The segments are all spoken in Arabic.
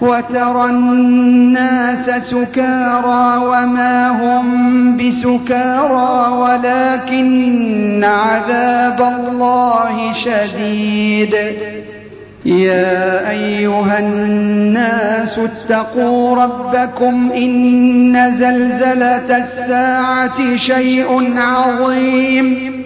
وترى الناس سكارى وما هم بسكارى ولكن عذاب الله شديد. يا أيها الناس اتقوا ربكم إن زلزلة الساعة شيء عظيم.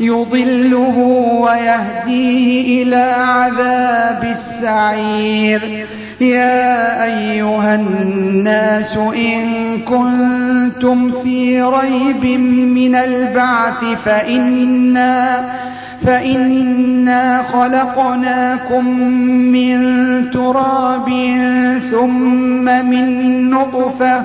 يضله ويهديه إلى عذاب السعير. يا أيها الناس إن كنتم في ريب من البعث فإنا فإنا خلقناكم من تراب ثم من نطفة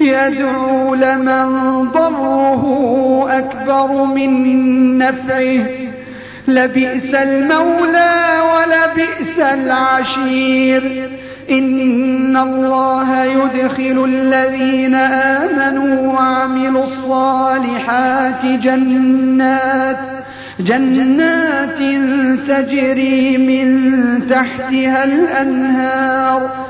يدعو لمن ضره أكبر من نفعه. لبئس المولى ولبئس العشير. إن الله يدخل الذين آمنوا وعملوا الصالحات جنات جنات تجري من تحتها الأنهار.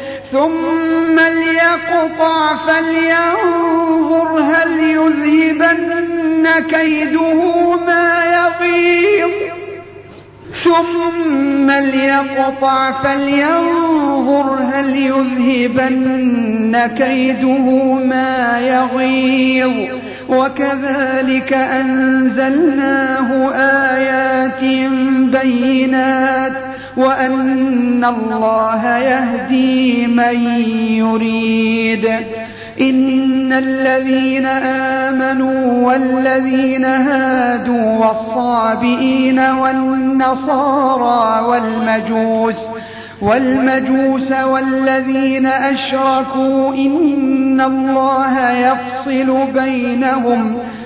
ثم ليقطع فلينظر هل يذهبن كيده ما يغيظ ثم ليقطع فلينظر هل يذهبن كيده ما يغيظ. وكذلك أنزلناه آيات بينات وأن الله يهدي من يريد. إن الذين آمنوا والذين هادوا والصابئين والنصارى والمجوس والمجوس والذين أشركوا إن الله يفصل بينهم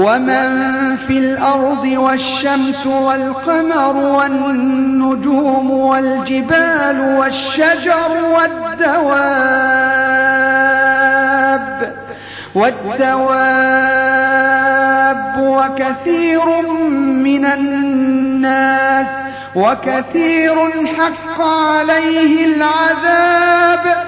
ومن في الأرض والشمس والقمر والنجوم والجبال والشجر والدواب والدواب وكثير من الناس وكثير حق عليه العذاب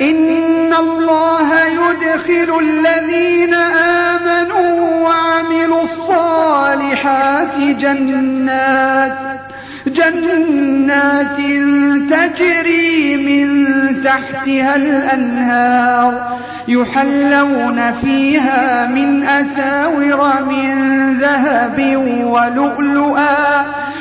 إن الله يدخل الذين آمنوا وعملوا الصالحات جنات جنات تجري من تحتها الأنهار يحلون فيها من أساور من ذهب ولؤلؤا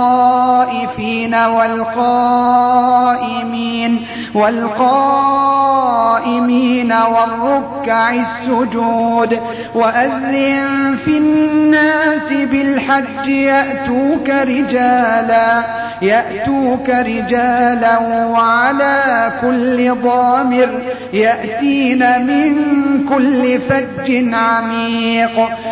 للطائفين والقائمين والقائمين والركع السجود وأذن في الناس بالحج يأتوك رجالا يأتوك رجالا وعلى كل ضامر يأتين من كل فج عميق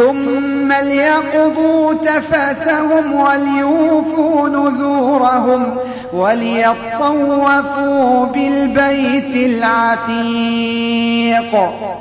ثم ليقضوا تفثهم وليوفوا نذورهم وليطوفوا بالبيت العتيق.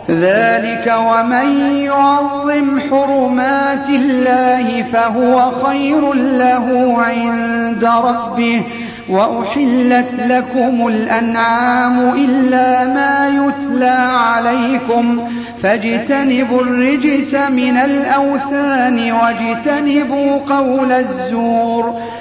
ذلك ومن يعظم حرمات الله فهو خير له عند ربه وأحلت لكم الأنعام إلا ما يتلى عليكم فاجتنبوا الرجس من الأوثان واجتنبوا قول الزور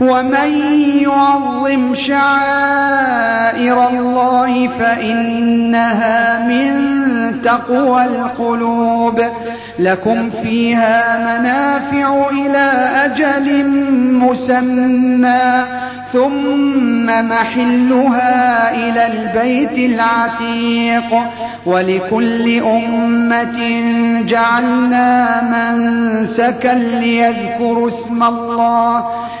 ومن يعظم شعائر الله فإنها من تقوى القلوب لكم فيها منافع إلى أجل مسمى ثم محلها إلى البيت العتيق ولكل أمة جعلنا منسكا ليذكروا اسم الله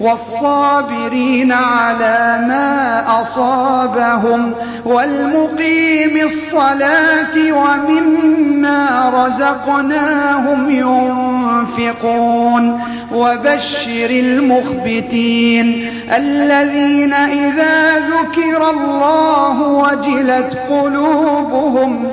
والصابرين على ما أصابهم والمقيم الصلاة ومما رزقناهم ينفقون وبشر المخبتين الذين إذا ذكر الله وجلت قلوبهم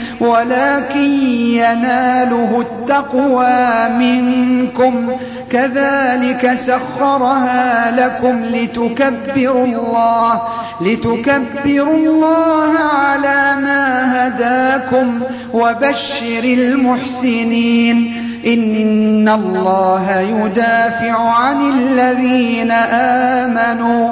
ولكن يناله التقوى منكم. كذلك سخرها لكم لتكبروا الله لتكبروا الله على ما هداكم وبشر المحسنين. إن الله يدافع عن الذين آمنوا.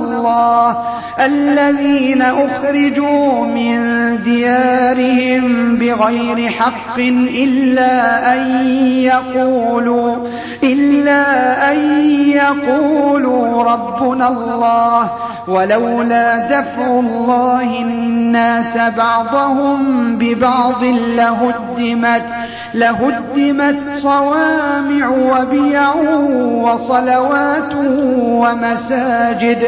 الله الذين أخرجوا من ديارهم بغير حق إلا أن يقولوا إلا أن يقولوا ربنا الله ولولا دفع الله الناس بعضهم ببعض لهدمت لهدمت صوامع وبيع وصلوات ومساجد.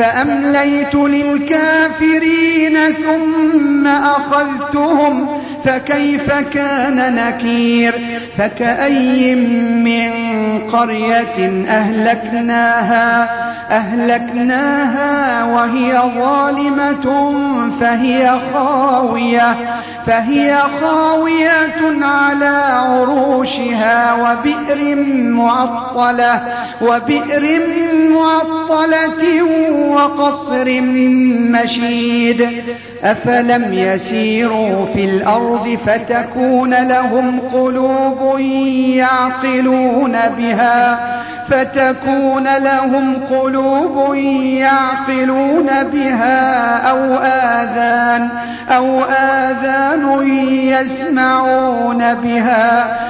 فأمليت للكافرين ثم أخذتهم فكيف كان نكير؟ فكأي من قرية أهلكناها أهلكناها وهي ظالمة فهي خاوية فهي خاوية على عروشها وبئر معطلة وبئر معطلة وقصر مشيد أفلم يسيروا في الأرض فتكون لهم قلوب يعقلون بها فتكون لهم قلوب يعقلون بها أو آذان أو آذان يسمعون بها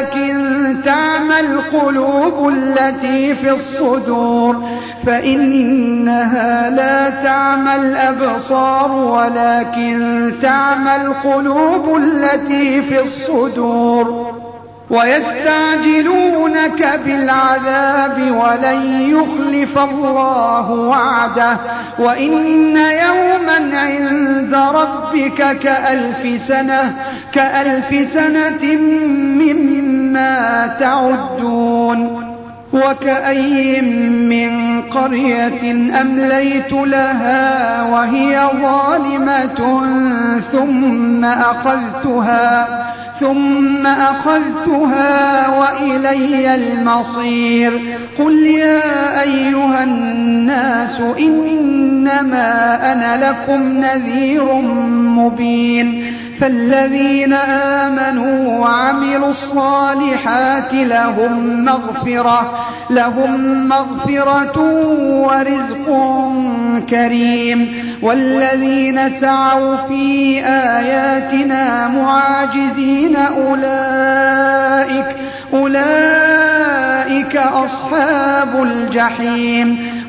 تعمى القلوب التي في الصدور فإنها لا تعمى الأبصار ولكن تعمى القلوب التي في الصدور. ويستعجلونك بالعذاب ولن يخلف الله وعده وإن يوما عند ربك كألف سنة كألف سنة مما تعدون وكأي من قرية أمليت لها وهي ظالمة ثم أخذتها ثم أخذتها وإلي المصير قل يا أيها الناس إنما أنا لكم نذير مبين فالذين آمنوا وعملوا الصالحات لهم مغفرة لهم مغفرة ورزق كريم. والذين سعوا في آياتنا معاجزين أولئك أولئك أصحاب الجحيم.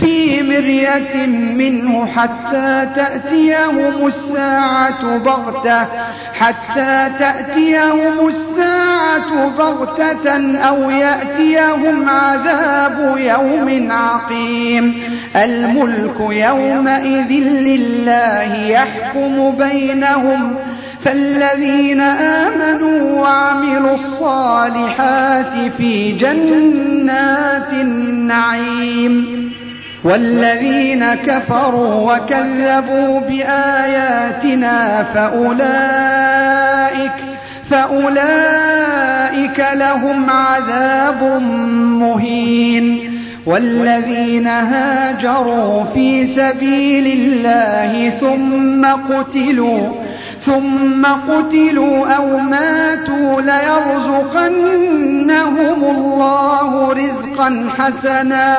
في مرية منه حتى تأتيهم الساعة بغتة حتى تأتيهم الساعة بغتة أو يأتيهم عذاب يوم عقيم. الملك يومئذ لله يحكم بينهم فالذين آمنوا وعملوا الصالحات في جنات النعيم. والذين كفروا وكذبوا بآياتنا فأولئك فأولئك لهم عذاب مهين. والذين هاجروا في سبيل الله ثم قتلوا ثم قتلوا أو ماتوا ليرزقنهم الله رزقا حسنا.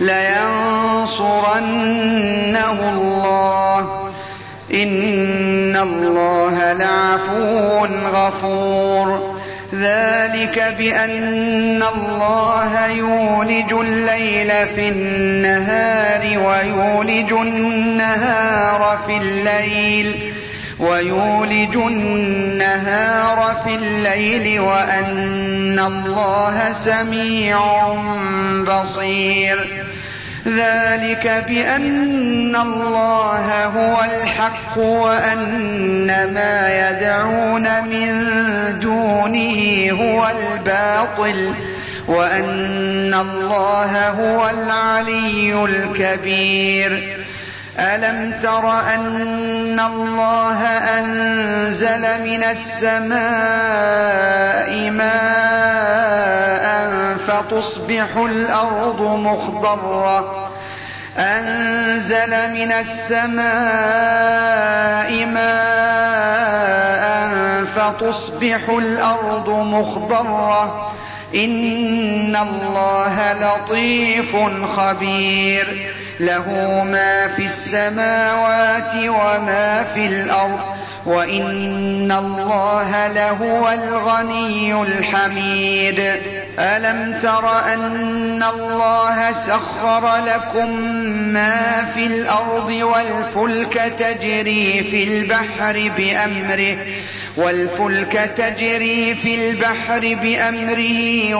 لينصرنه الله إن الله لعفو غفور. ذلك بأن الله يولج الليل في النهار ويولج النهار في الليل ويولج النهار في الليل وأن الله سميع بصير. ذلك بأن الله هو الحق وأن ما يدعون من دونه هو الباطل وأن الله هو العلي الكبير. ألم تر أن الله أنزل من السماء ماء فتصبح الأرض مخضرة؟ أنزل من السماء ماء فتصبح الأرض مخضرة. إن الله لطيف خبير. له ما في السماوات وما في الأرض وإن الله لهو الغني الحميد. ألم تر أن الله سخر لكم ما في الأرض والفلك تجري في البحر بأمره والفلك تجري في البحر بأمره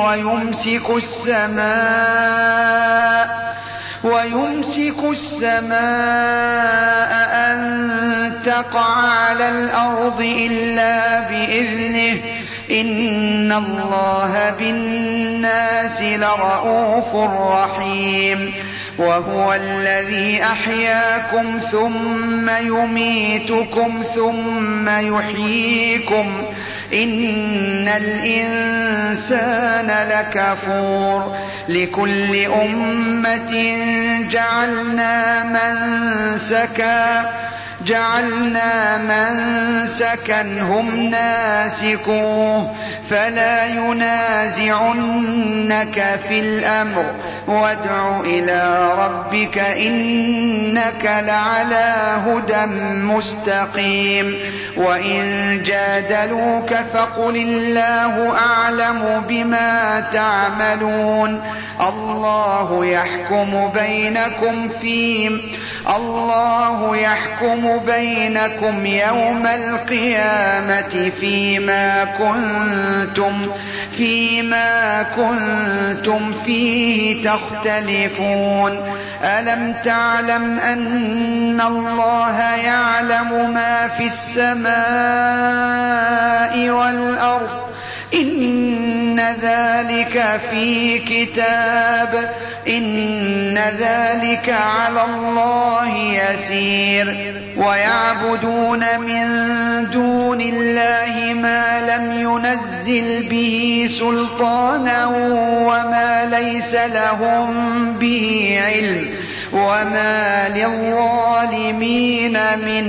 ويمسك السماء أن تقع على الأرض إلا بإذنه. إن الله بالناس لرءوف رحيم. وهو الذي أحياكم ثم يميتكم ثم يحييكم. إن الإنسان لكفور. لكل أمة جعلنا منسكا. جعلنا منسكا هم ناسكوه. فلا ينازعنك في الأمر. وادع إلى ربك إنك لعلى هدى مستقيم. وإن جادلوك فقل الله أعلم بما تعملون. الله يحكم بينكم فيما الله يحكم بينكم يوم القيامة فيما كنتم فيما كنتم فيه تختلفون. ألم تعلم أن الله يعلم ما في السماء والأرض؟ إن ذلك في كتاب. إن ذلك على الله يسير. ويعبدون من دون الله ما لم ينزل به سلطانا وما ليس لهم به علم. وما للظالمين من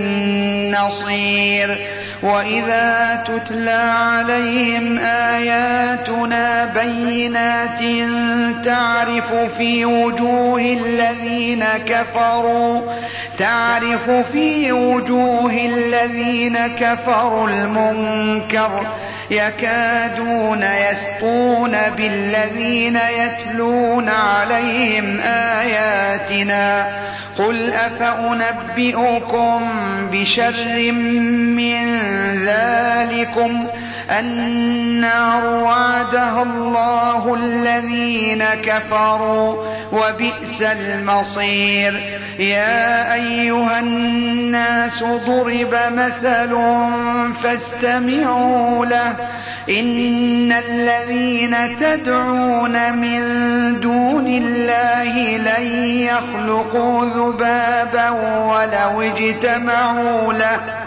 نصير. وإذا تتلى عليهم آياتنا بينات تعرف في وجوه الذين كفروا تعرف في وجوه الذين كفروا المنكر. يكادون يسقون بالذين يتلون عليهم آياتنا. قل أفأنبئكم بشر من ذلكم؟ النار وعدها الله الذين كفروا وبئس المصير. يا أيها الناس ضرب مثل فاستمعوا له. إن الذين تدعون من دون الله لن يخلقوا ذبابا ولو اجتمعوا له.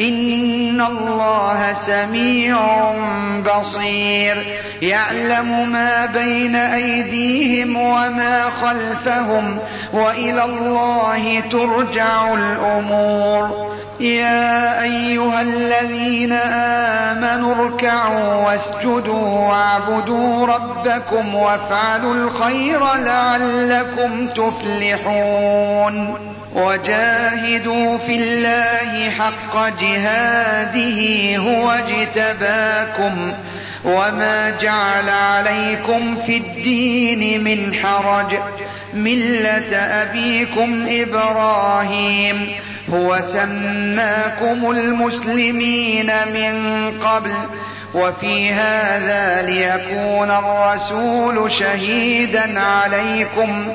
إن الله سميع بصير يعلم ما بين أيديهم وما خلفهم وإلى الله ترجع الأمور يا أيها الذين آمنوا اركعوا واسجدوا واعبدوا ربكم وافعلوا الخير لعلكم تفلحون وجاهدوا في الله حق جهاده هو اجتباكم وما جعل عليكم في الدين من حرج. ملة أبيكم إبراهيم هو سماكم المسلمين من قبل. وفي هذا ليكون الرسول شهيدا عليكم.